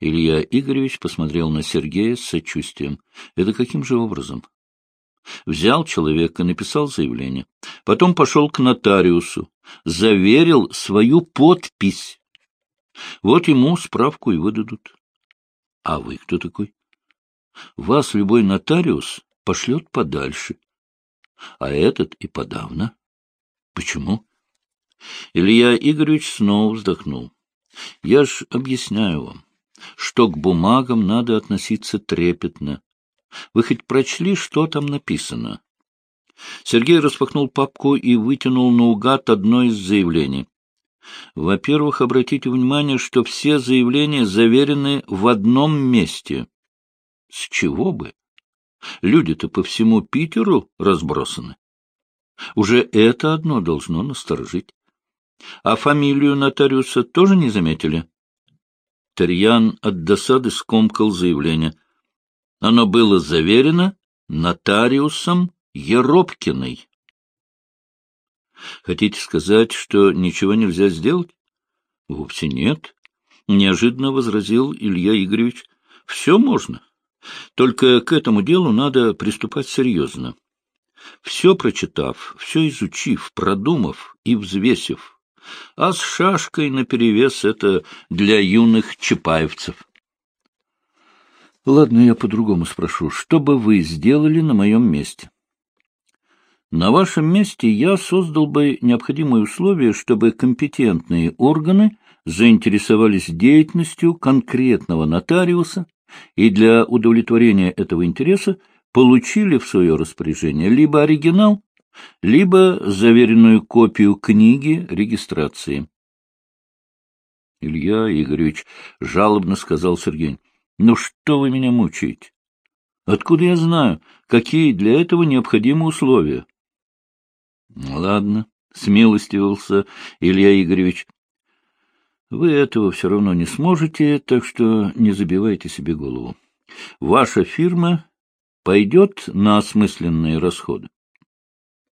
Илья Игоревич посмотрел на Сергея с сочувствием. Это каким же образом? Взял человека, написал заявление. Потом пошел к нотариусу, заверил свою подпись. Вот ему справку и выдадут. А вы кто такой? Вас любой нотариус пошлет подальше. А этот и подавно. Почему? Илья Игоревич снова вздохнул. Я ж объясняю вам, что к бумагам надо относиться трепетно. Вы хоть прочли, что там написано? Сергей распахнул папку и вытянул наугад одно из заявлений. Во-первых, обратите внимание, что все заявления заверены в одном месте. С чего бы? Люди-то по всему Питеру разбросаны. Уже это одно должно насторожить. А фамилию нотариуса тоже не заметили? Тарьян от досады скомкал заявление. Оно было заверено нотариусом Еропкиной. Хотите сказать, что ничего нельзя сделать? Вовсе нет. Неожиданно возразил Илья Игоревич. Все можно. Только к этому делу надо приступать серьезно. Все прочитав, все изучив, продумав и взвесив. А с шашкой наперевес это для юных чапаевцев. Ладно, я по-другому спрошу. Что бы вы сделали на моем месте? На вашем месте я создал бы необходимые условия, чтобы компетентные органы заинтересовались деятельностью конкретного нотариуса и для удовлетворения этого интереса получили в свое распоряжение либо оригинал, либо заверенную копию книги регистрации. Илья Игоревич жалобно сказал Сергей, — Ну что вы меня мучаете? Откуда я знаю, какие для этого необходимы условия? — Ладно, — смилостивился Илья Игоревич. — Вы этого все равно не сможете, так что не забивайте себе голову. Ваша фирма пойдет на осмысленные расходы? —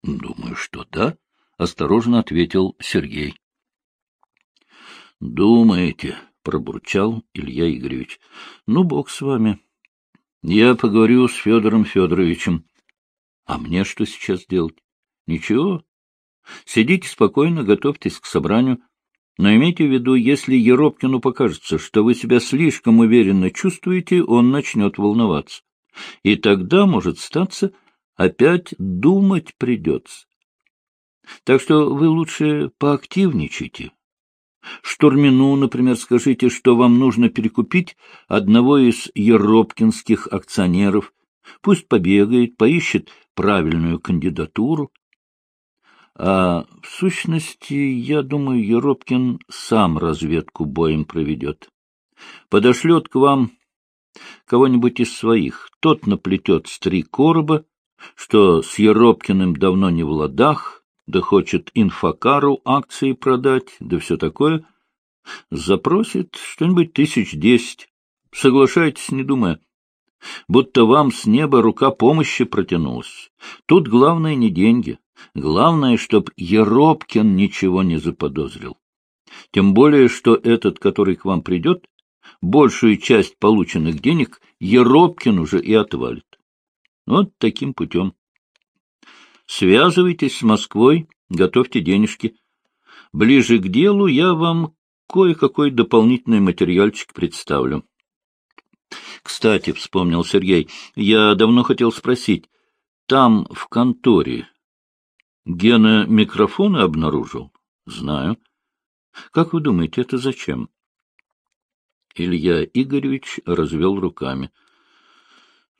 Думаю, что да, — осторожно ответил Сергей. — Думаете, — пробурчал Илья Игоревич. — Ну, бог с вами. Я поговорю с Федором Федоровичем. А мне что сейчас делать? Ничего. Сидите спокойно, готовьтесь к собранию. Но имейте в виду, если Еропкину покажется, что вы себя слишком уверенно чувствуете, он начнет волноваться. И тогда, может статься, опять думать придется. Так что вы лучше поактивничайте. Штурмину, например, скажите, что вам нужно перекупить одного из еропкинских акционеров. Пусть побегает, поищет правильную кандидатуру. А в сущности, я думаю, Еропкин сам разведку боем проведет. Подошлет к вам кого-нибудь из своих. Тот наплетет с три короба, что с Еропкиным давно не в ладах, да хочет инфокару акции продать, да все такое. Запросит что-нибудь тысяч десять. Соглашайтесь, не думая. Будто вам с неба рука помощи протянулась. Тут главное не деньги. Главное, чтоб Еропкин ничего не заподозрил. Тем более, что этот, который к вам придет, большую часть полученных денег Еропкин уже и отвалит. Вот таким путем. Связывайтесь с Москвой, готовьте денежки. Ближе к делу я вам кое-какой дополнительный материальчик представлю. Кстати, — вспомнил Сергей, — я давно хотел спросить, там, в конторе, Гена микрофоны обнаружил? Знаю. Как вы думаете, это зачем? Илья Игоревич развел руками. —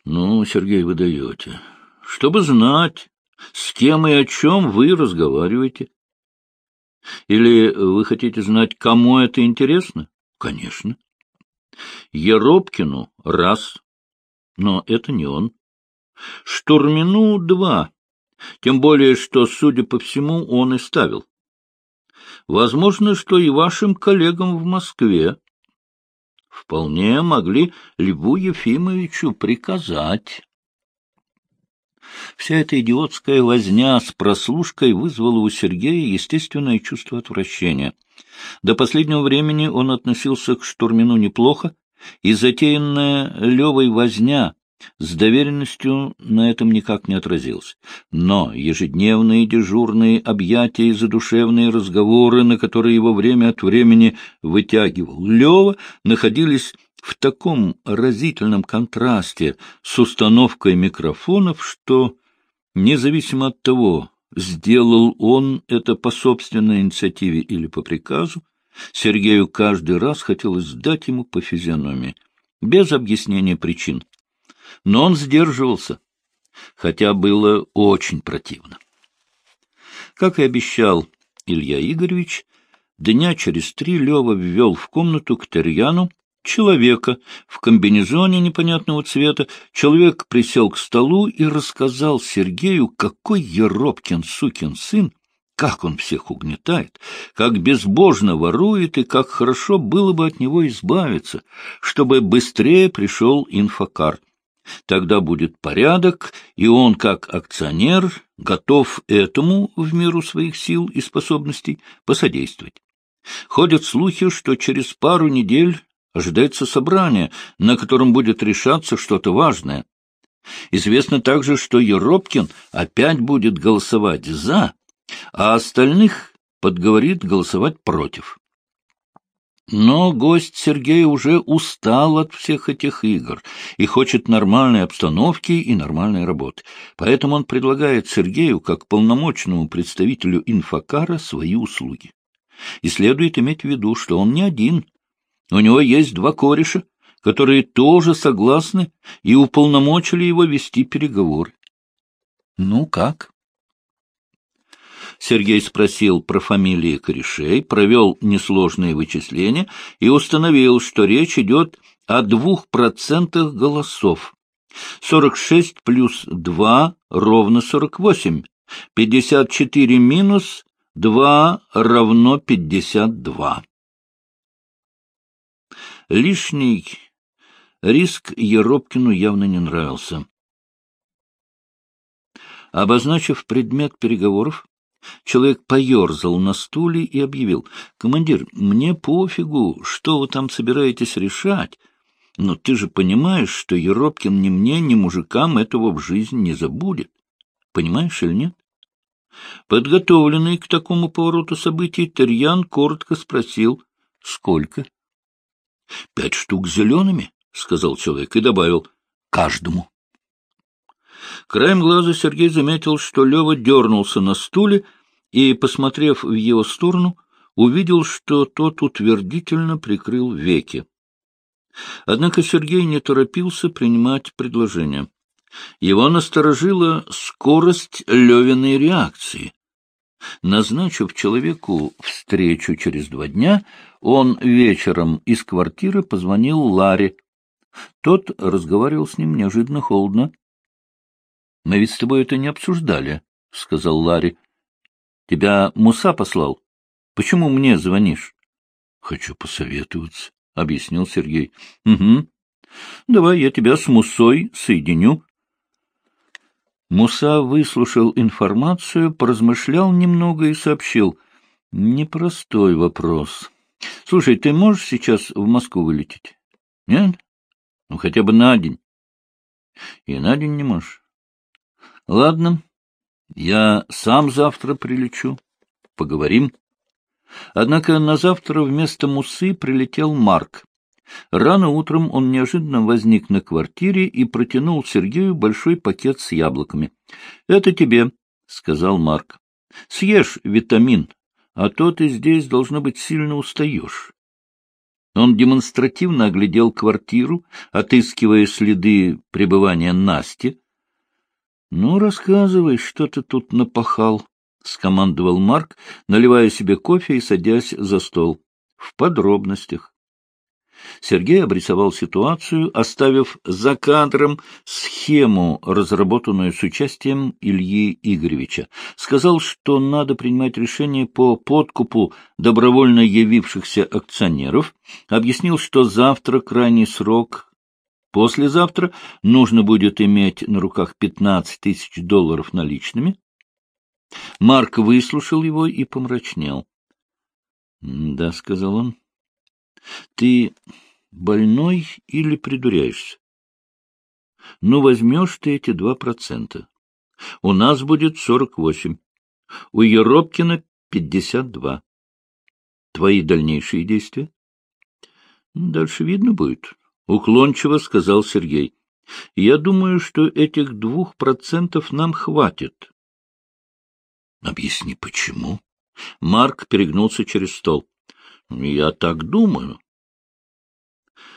Ну, Сергей, вы даете. Чтобы знать, с кем и о чем вы разговариваете. Или вы хотите знать, кому это интересно? Конечно. Еропкину — раз, но это не он. Штурмину — два, тем более, что, судя по всему, он и ставил. Возможно, что и вашим коллегам в Москве вполне могли Льву Ефимовичу приказать. Вся эта идиотская возня с прослушкой вызвала у Сергея естественное чувство отвращения. До последнего времени он относился к Штурмину неплохо, и затеянная Левой возня с доверенностью на этом никак не отразился. Но ежедневные дежурные объятия и задушевные разговоры, на которые его время от времени вытягивал Лева, находились в таком разительном контрасте с установкой микрофонов, что, независимо от того, сделал он это по собственной инициативе или по приказу, Сергею каждый раз хотелось дать ему по физиономии, без объяснения причин но он сдерживался, хотя было очень противно. Как и обещал Илья Игоревич, дня через три Лева ввел в комнату к Терьяну человека в комбинезоне непонятного цвета. Человек присел к столу и рассказал Сергею, какой Еропкин сукин сын, как он всех угнетает, как безбожно ворует и как хорошо было бы от него избавиться, чтобы быстрее пришел инфокар. Тогда будет порядок, и он, как акционер, готов этому в меру своих сил и способностей посодействовать. Ходят слухи, что через пару недель ожидается собрание, на котором будет решаться что-то важное. Известно также, что Еропкин опять будет голосовать «за», а остальных подговорит голосовать «против». Но гость Сергей уже устал от всех этих игр и хочет нормальной обстановки и нормальной работы. Поэтому он предлагает Сергею, как полномочному представителю инфокара, свои услуги. И следует иметь в виду, что он не один. У него есть два кореша, которые тоже согласны и уполномочили его вести переговоры. Ну как? Сергей спросил про фамилии корешей, провел несложные вычисления и установил, что речь идет о двух процентах голосов. 46 плюс 2 ровно 48. 54 минус 2 равно 52. Лишний риск Еропкину явно не нравился. Обозначив предмет переговоров, Человек поерзал на стуле и объявил. — Командир, мне пофигу, что вы там собираетесь решать, но ты же понимаешь, что Еропкин ни мне, ни мужикам этого в жизни не забудет. Понимаешь или нет? Подготовленный к такому повороту событий, Терьян коротко спросил, — Сколько? — Пять штук зелеными, — сказал человек и добавил, — каждому. Краем глаза Сергей заметил, что Лева дернулся на стуле и, посмотрев в его сторону, увидел, что тот утвердительно прикрыл веки. Однако Сергей не торопился принимать предложение. Его насторожила скорость Левиной реакции. Назначив человеку встречу через два дня, он вечером из квартиры позвонил Ларе. Тот разговаривал с ним неожиданно холодно. — Мы ведь с тобой это не обсуждали, — сказал Ларри. — Тебя Муса послал? Почему мне звонишь? — Хочу посоветоваться, — объяснил Сергей. — Угу. Давай я тебя с Мусой соединю. Муса выслушал информацию, поразмышлял немного и сообщил. — Непростой вопрос. Слушай, ты можешь сейчас в Москву вылететь? Нет? Ну, хотя бы на день. И на день не можешь. Ладно, я сам завтра прилечу. Поговорим. Однако на завтра вместо Мусы прилетел Марк. Рано утром он неожиданно возник на квартире и протянул Сергею большой пакет с яблоками. — Это тебе, — сказал Марк. — Съешь витамин, а то ты здесь, должно быть, сильно устаешь. Он демонстративно оглядел квартиру, отыскивая следы пребывания Насти, — Ну, рассказывай, что ты тут напахал, — скомандовал Марк, наливая себе кофе и садясь за стол. — В подробностях. Сергей обрисовал ситуацию, оставив за кадром схему, разработанную с участием Ильи Игоревича. Сказал, что надо принимать решение по подкупу добровольно явившихся акционеров. Объяснил, что завтра крайний срок Послезавтра нужно будет иметь на руках пятнадцать тысяч долларов наличными. Марк выслушал его и помрачнел. — Да, — сказал он, — ты больной или придуряешься? Ну, возьмешь ты эти два процента. У нас будет сорок восемь. У Еропкина пятьдесят два. Твои дальнейшие действия? Дальше видно будет, — уклончиво сказал Сергей. Я думаю, что этих двух процентов нам хватит. Объясни, почему? Марк перегнулся через стол. Я так думаю.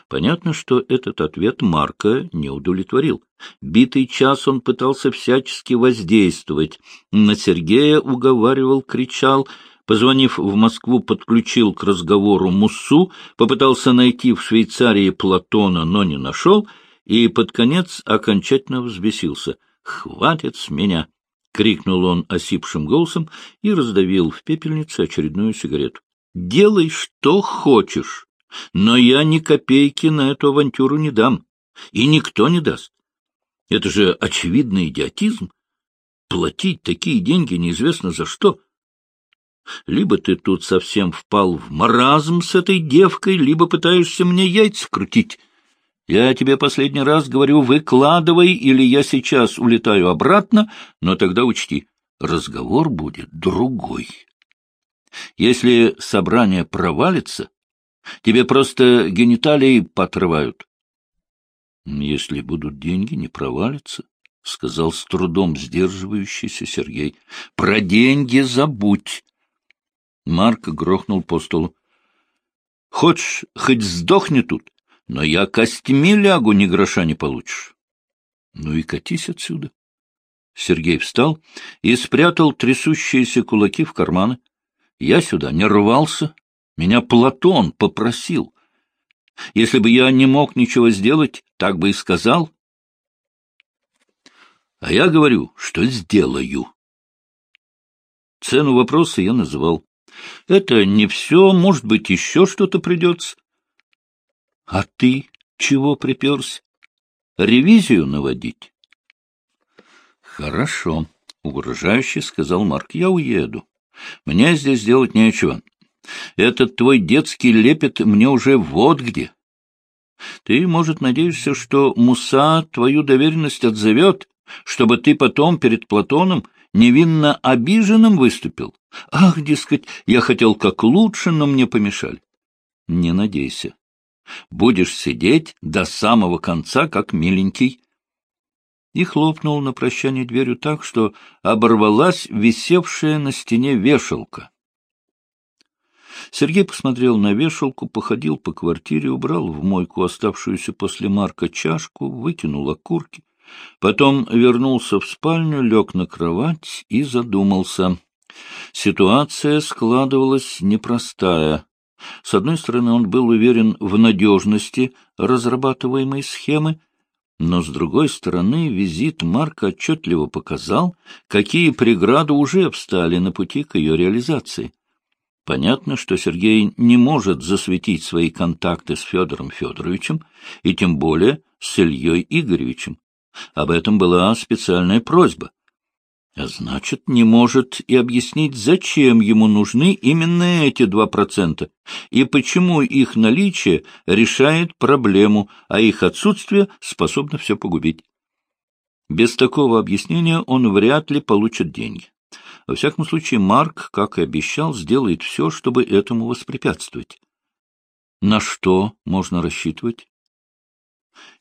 Понятно, что этот ответ Марка не удовлетворил. Битый час он пытался всячески воздействовать. На Сергея уговаривал, кричал. Позвонив в Москву, подключил к разговору Муссу, попытался найти в Швейцарии Платона, но не нашел, и под конец окончательно взбесился. «Хватит с меня!» — крикнул он осипшим голосом и раздавил в пепельнице очередную сигарету. «Делай, что хочешь!» Но я ни копейки на эту авантюру не дам. И никто не даст. Это же очевидный идиотизм. Платить такие деньги неизвестно за что. Либо ты тут совсем впал в маразм с этой девкой, либо пытаешься мне яйца крутить. Я тебе последний раз говорю, выкладывай, или я сейчас улетаю обратно, но тогда учти, разговор будет другой. Если собрание провалится, Тебе просто гениталии потрывают. — Если будут деньги, не провалится, — сказал с трудом сдерживающийся Сергей. — Про деньги забудь. Марк грохнул по столу. — Хочешь, хоть сдохни тут, но я костями лягу, ни гроша не получишь. — Ну и катись отсюда. Сергей встал и спрятал трясущиеся кулаки в карманы. Я сюда не рвался, меня Платон попросил. Если бы я не мог ничего сделать, так бы и сказал. А я говорю, что сделаю. Цену вопроса я называл. Это не все, может быть, еще что-то придется. А ты чего приперся? Ревизию наводить? Хорошо, — угрожающе сказал Марк. Я уеду. Мне здесь делать нечего. Этот твой детский лепет мне уже вот где. Ты, может, надеешься, что Муса твою доверенность отзовет, чтобы ты потом перед Платоном невинно обиженным выступил? Ах, дескать, я хотел как лучше, но мне помешали. Не надейся. Будешь сидеть до самого конца, как миленький. И хлопнул на прощание дверью так, что оборвалась висевшая на стене вешалка. Сергей посмотрел на вешалку, походил по квартире, убрал в мойку оставшуюся после Марка чашку, выкинул окурки. Потом вернулся в спальню, лег на кровать и задумался. Ситуация складывалась непростая. С одной стороны, он был уверен в надежности разрабатываемой схемы, но, с другой стороны, визит Марка отчетливо показал, какие преграды уже встали на пути к ее реализации. Понятно, что Сергей не может засветить свои контакты с Федором Федоровичем и тем более с Ильей Игоревичем. Об этом была специальная просьба. А значит, не может и объяснить, зачем ему нужны именно эти два процента и почему их наличие решает проблему, а их отсутствие способно все погубить. Без такого объяснения он вряд ли получит деньги. Во всяком случае, Марк, как и обещал, сделает все, чтобы этому воспрепятствовать. На что можно рассчитывать?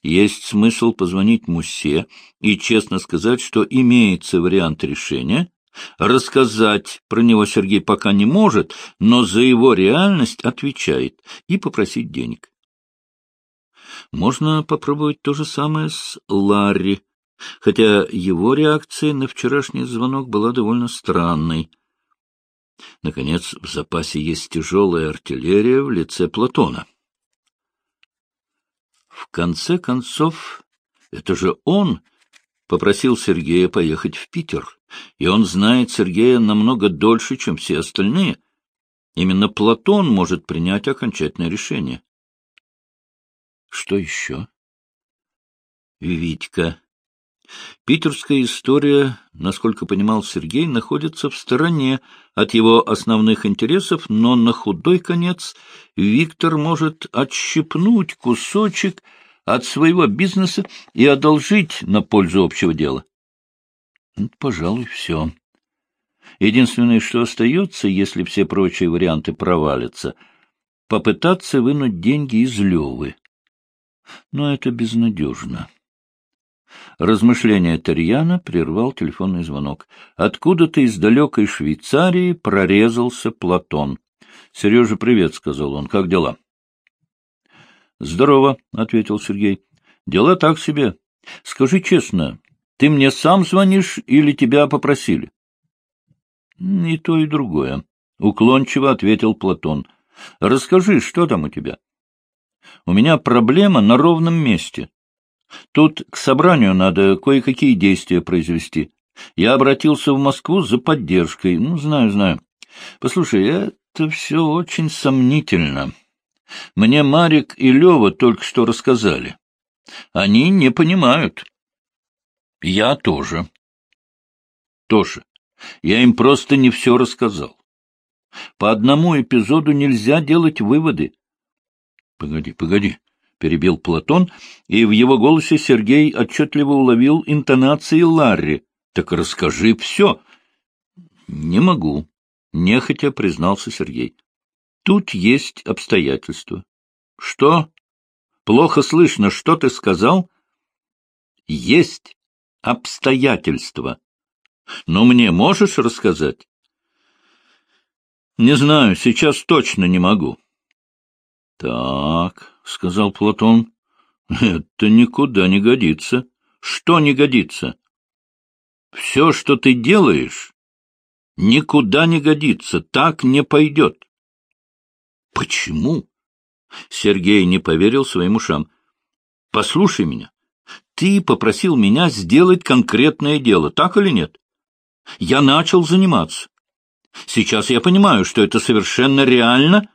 Есть смысл позвонить Муссе и честно сказать, что имеется вариант решения. Рассказать про него Сергей пока не может, но за его реальность отвечает, и попросить денег. Можно попробовать то же самое с Ларри, хотя его реакция на вчерашний звонок была довольно странной. Наконец, в запасе есть тяжелая артиллерия в лице Платона. В конце концов, это же он попросил Сергея поехать в Питер, и он знает Сергея намного дольше, чем все остальные. Именно Платон может принять окончательное решение. Что еще? Витька Питерская история, насколько понимал Сергей, находится в стороне от его основных интересов, но на худой конец Виктор может отщипнуть кусочек от своего бизнеса и одолжить на пользу общего дела. Ну, пожалуй, все. Единственное, что остается, если все прочие варианты провалятся, попытаться вынуть деньги из Левы. Но это безнадежно. Размышления Тарьяна прервал телефонный звонок. Откуда-то из далекой Швейцарии прорезался Платон. — Сережа, привет, — сказал он. — Как дела? — Здорово, — ответил Сергей. — Дела так себе. Скажи честно, ты мне сам звонишь или тебя попросили? — И то, и другое, — уклончиво ответил Платон. — Расскажи, что там у тебя? — У меня проблема на ровном месте. Тут к собранию надо кое-какие действия произвести. Я обратился в Москву за поддержкой. Ну, знаю, знаю. Послушай, это все очень сомнительно. Мне Марик и Лева только что рассказали. Они не понимают. Я тоже. Тоже. Я им просто не все рассказал. По одному эпизоду нельзя делать выводы. Погоди, погоди. — перебил Платон, и в его голосе Сергей отчетливо уловил интонации Ларри. — Так расскажи все. — Не могу, — нехотя признался Сергей. — Тут есть обстоятельства. — Что? Плохо слышно, что ты сказал? — Есть обстоятельства. Но мне можешь рассказать? — Не знаю, сейчас точно не могу. — Так, — сказал Платон. — Это никуда не годится. Что не годится? Все, что ты делаешь, никуда не годится, так не пойдет. — Почему? Сергей не поверил своим ушам. — Послушай меня. Ты попросил меня сделать конкретное дело, так или нет? Я начал заниматься. Сейчас я понимаю, что это совершенно реально,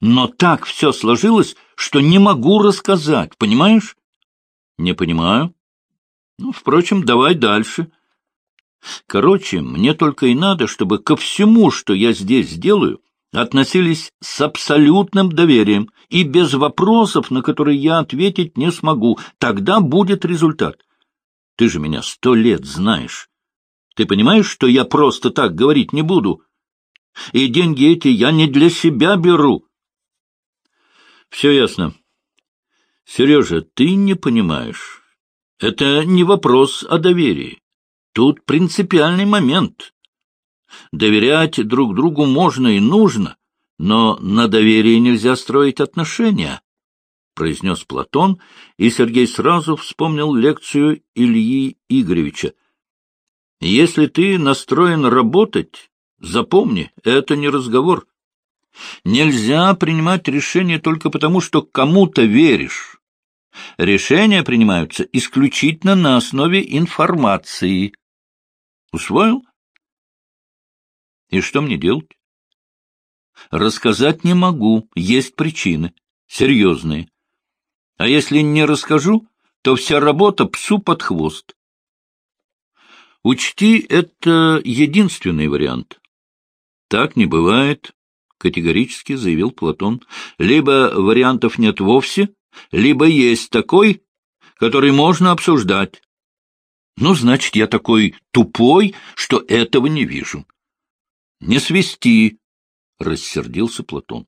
но так все сложилось, что не могу рассказать, понимаешь? Не понимаю. Ну, впрочем, давай дальше. Короче, мне только и надо, чтобы ко всему, что я здесь делаю, относились с абсолютным доверием и без вопросов, на которые я ответить не смогу. Тогда будет результат. Ты же меня сто лет знаешь. Ты понимаешь, что я просто так говорить не буду? И деньги эти я не для себя беру. Все ясно. Сережа, ты не понимаешь. Это не вопрос о доверии. Тут принципиальный момент. Доверять друг другу можно и нужно, но на доверии нельзя строить отношения, — произнес Платон, и Сергей сразу вспомнил лекцию Ильи Игоревича. Если ты настроен работать, запомни, это не разговор. Нельзя принимать решения только потому, что кому-то веришь. Решения принимаются исключительно на основе информации. Усвоил? И что мне делать? Рассказать не могу, есть причины, серьезные. А если не расскажу, то вся работа псу под хвост. Учти, это единственный вариант. Так не бывает, категорически заявил Платон. Либо вариантов нет вовсе, либо есть такой, который можно обсуждать. Ну, значит, я такой тупой, что этого не вижу. Не свисти, — рассердился Платон.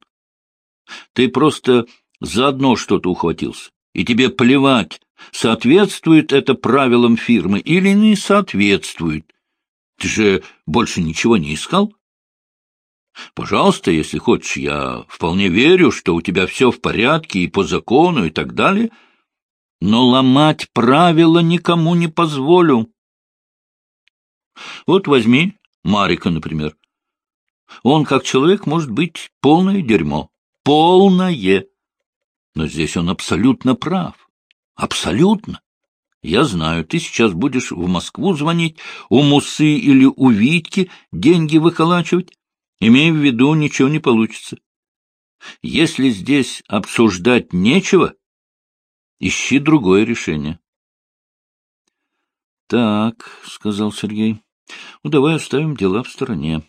Ты просто заодно что-то ухватился, и тебе плевать, соответствует это правилам фирмы или не соответствует. Ты же больше ничего не искал? Пожалуйста, если хочешь, я вполне верю, что у тебя все в порядке и по закону и так далее, но ломать правила никому не позволю. Вот возьми Марика, например. Он, как человек, может быть полное дерьмо. Полное. Но здесь он абсолютно прав. Абсолютно. Я знаю, ты сейчас будешь в Москву звонить, у Мусы или у Витьки деньги выколачивать. Имея в виду, ничего не получится. Если здесь обсуждать нечего, ищи другое решение. — Так, — сказал Сергей, — ну, давай оставим дела в стороне.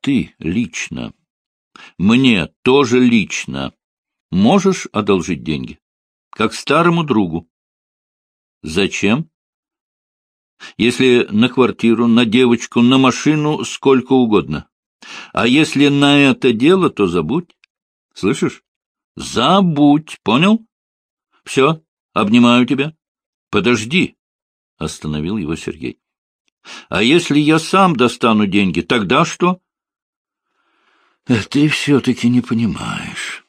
Ты лично, мне тоже лично, можешь одолжить деньги? Как старому другу. Зачем? Если на квартиру, на девочку, на машину, сколько угодно. А если на это дело, то забудь. Слышишь? Забудь, понял? Все, обнимаю тебя. Подожди, — остановил его Сергей. А если я сам достану деньги, тогда что? Ты все-таки не понимаешь.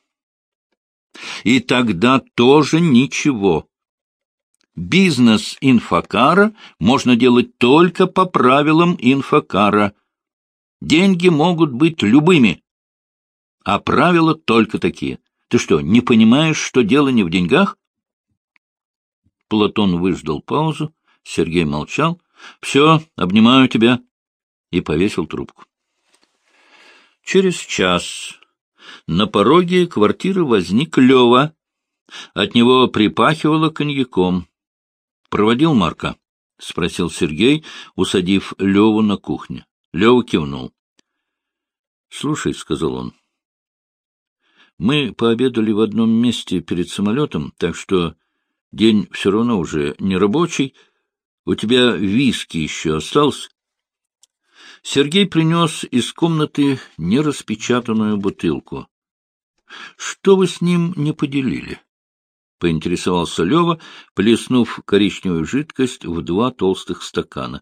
И тогда тоже ничего. Бизнес инфокара можно делать только по правилам инфокара. Деньги могут быть любыми, а правила только такие. Ты что, не понимаешь, что дело не в деньгах? Платон выждал паузу, Сергей молчал. — Все, обнимаю тебя. И повесил трубку. Через час на пороге квартиры возник Лева. От него припахивало коньяком. — Проводил Марка? — спросил Сергей, усадив Леву на кухне. Лева кивнул. — Слушай, — сказал он, — мы пообедали в одном месте перед самолетом, так что день все равно уже не рабочий. У тебя виски еще остался? Сергей принес из комнаты нераспечатанную бутылку. — Что вы с ним не поделили? — поинтересовался Лева, плеснув коричневую жидкость в два толстых стакана.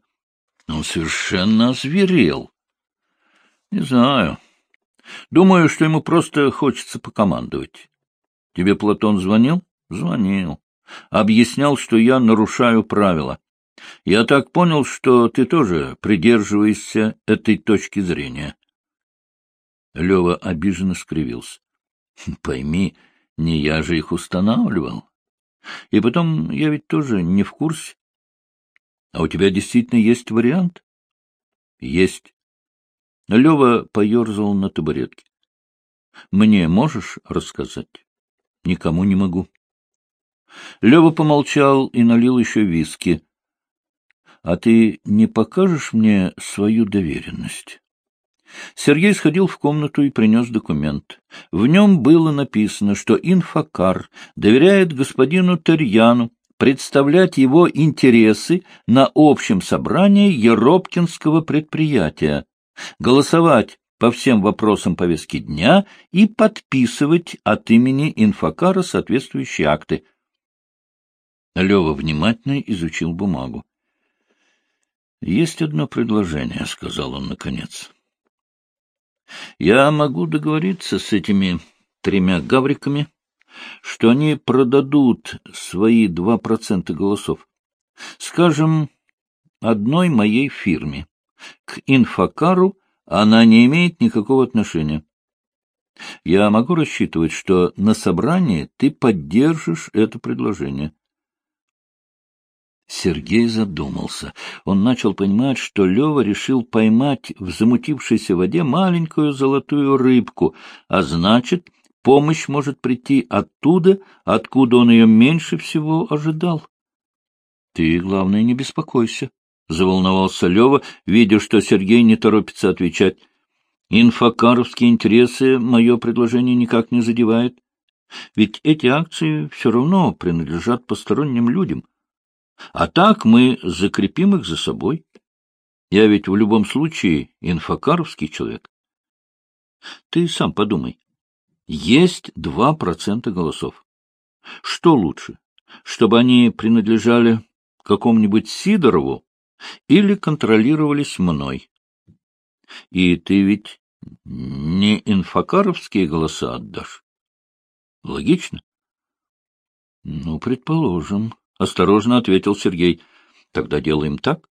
Он совершенно озверел. — Не знаю. Думаю, что ему просто хочется покомандовать. — Тебе Платон звонил? — Звонил. Объяснял, что я нарушаю правила. Я так понял, что ты тоже придерживаешься этой точки зрения. Лева обиженно скривился. — Пойми, не я же их устанавливал. И потом, я ведь тоже не в курсе. А у тебя действительно есть вариант? — Есть. Лева поерзал на табуретке. — Мне можешь рассказать? — Никому не могу. Лева помолчал и налил еще виски. — А ты не покажешь мне свою доверенность? Сергей сходил в комнату и принес документ. В нем было написано, что инфокар доверяет господину Терьяну представлять его интересы на общем собрании Еропкинского предприятия, голосовать по всем вопросам повестки дня и подписывать от имени инфокара соответствующие акты. Лева внимательно изучил бумагу. — Есть одно предложение, — сказал он наконец. — Я могу договориться с этими тремя гавриками, что они продадут свои два процента голосов. Скажем, одной моей фирме. К инфокару она не имеет никакого отношения. Я могу рассчитывать, что на собрании ты поддержишь это предложение. Сергей задумался. Он начал понимать, что Лева решил поймать в замутившейся воде маленькую золотую рыбку, а значит, помощь может прийти оттуда, откуда он ее меньше всего ожидал. — Ты, главное, не беспокойся, — заволновался Лева, видя, что Сергей не торопится отвечать. — Инфокаровские интересы мое предложение никак не задевает. Ведь эти акции все равно принадлежат посторонним людям. А так мы закрепим их за собой. Я ведь в любом случае инфокаровский человек. Ты сам подумай. Есть два процента голосов. Что лучше, чтобы они принадлежали какому-нибудь Сидорову или контролировались мной? И ты ведь не инфокаровские голоса отдашь. Логично? Ну, предположим. — осторожно ответил Сергей. — Тогда делаем так.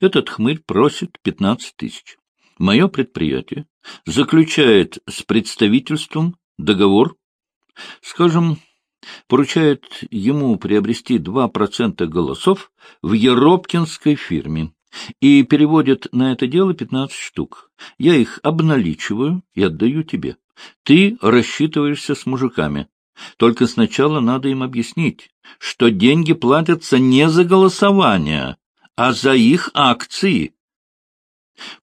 Этот хмырь просит пятнадцать тысяч. Мое предприятие заключает с представительством договор, скажем, поручает ему приобрести два процента голосов в Еропкинской фирме и переводит на это дело пятнадцать штук. Я их обналичиваю и отдаю тебе. Ты рассчитываешься с мужиками. Только сначала надо им объяснить, что деньги платятся не за голосование, а за их акции.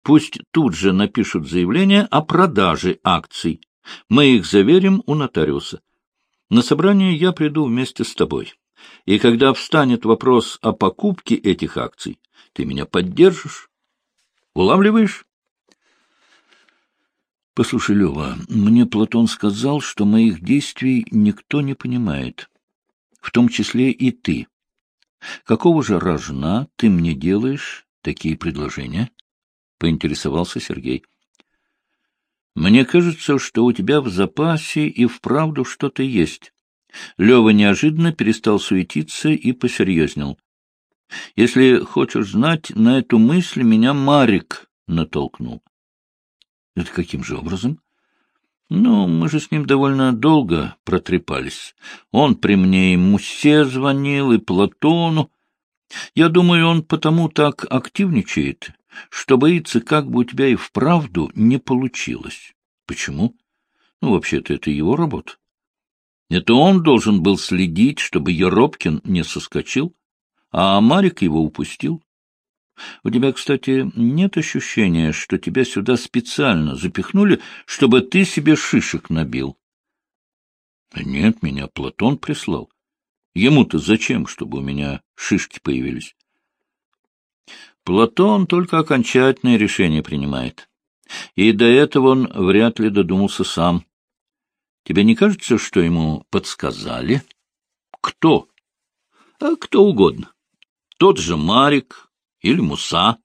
Пусть тут же напишут заявление о продаже акций. Мы их заверим у нотариуса. На собрание я приду вместе с тобой. И когда встанет вопрос о покупке этих акций, ты меня поддержишь. Улавливаешь? Послушай, Лева, мне Платон сказал, что моих действий никто не понимает, в том числе и ты. Какого же рожна ты мне делаешь такие предложения? — поинтересовался Сергей. — Мне кажется, что у тебя в запасе и вправду что-то есть. Лева неожиданно перестал суетиться и посерьезнел. — Если хочешь знать, на эту мысль меня Марик натолкнул. — Это каким же образом? — Ну, мы же с ним довольно долго протрепались. Он при мне и Мусе звонил, и Платону. Я думаю, он потому так активничает, что боится, как бы у тебя и вправду не получилось. Почему? Ну, вообще-то это его работа. Это он должен был следить, чтобы Еропкин не соскочил, а Марик его упустил. У тебя, кстати, нет ощущения, что тебя сюда специально запихнули, чтобы ты себе шишек набил? Нет, меня Платон прислал. Ему-то зачем, чтобы у меня шишки появились? Платон только окончательное решение принимает. И до этого он вряд ли додумался сам. Тебе не кажется, что ему подсказали? Кто? А кто угодно. Тот же Марик, или Муса.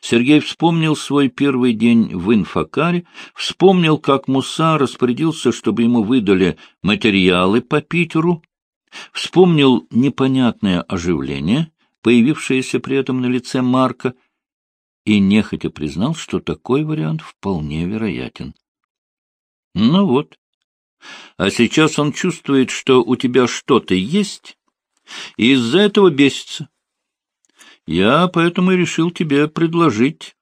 Сергей вспомнил свой первый день в инфокаре, вспомнил, как Муса распорядился, чтобы ему выдали материалы по Питеру, вспомнил непонятное оживление, появившееся при этом на лице Марка, и нехотя признал, что такой вариант вполне вероятен. Ну вот. А сейчас он чувствует, что у тебя что-то есть, и из-за этого бесится. Я поэтому и решил тебе предложить.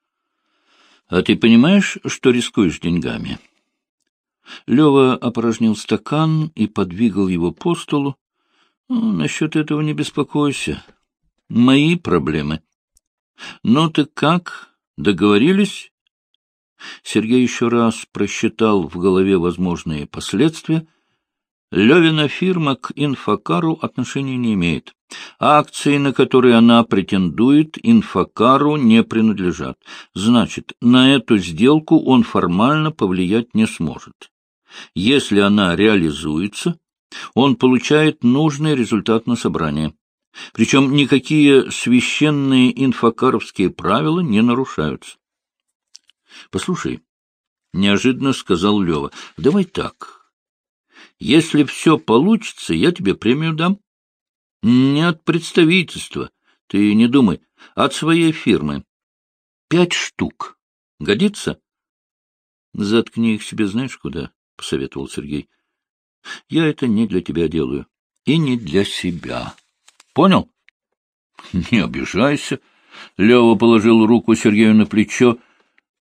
А ты понимаешь, что рискуешь деньгами? Лева опорожнил стакан и подвигал его по столу. Ну, насчет этого не беспокойся. Мои проблемы. Ну ты как? Договорились? Сергей еще раз просчитал в голове возможные последствия. Левина фирма к инфокару отношения не имеет. Акции, на которые она претендует, инфокару не принадлежат. Значит, на эту сделку он формально повлиять не сможет. Если она реализуется, он получает нужный результат на собрание. Причем никакие священные инфокаровские правила не нарушаются. — Послушай, — неожиданно сказал Лева, — давай так. Если все получится, я тебе премию дам. Не от представительства, ты не думай, от своей фирмы. Пять штук. Годится? Заткни их себе знаешь куда, — посоветовал Сергей. Я это не для тебя делаю. И не для себя. Понял? Не обижайся. Лева положил руку Сергею на плечо.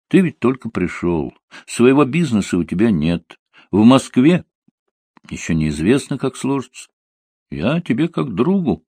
Ты ведь только пришел. Своего бизнеса у тебя нет. В Москве еще неизвестно, как сложится. Я тебе как другу.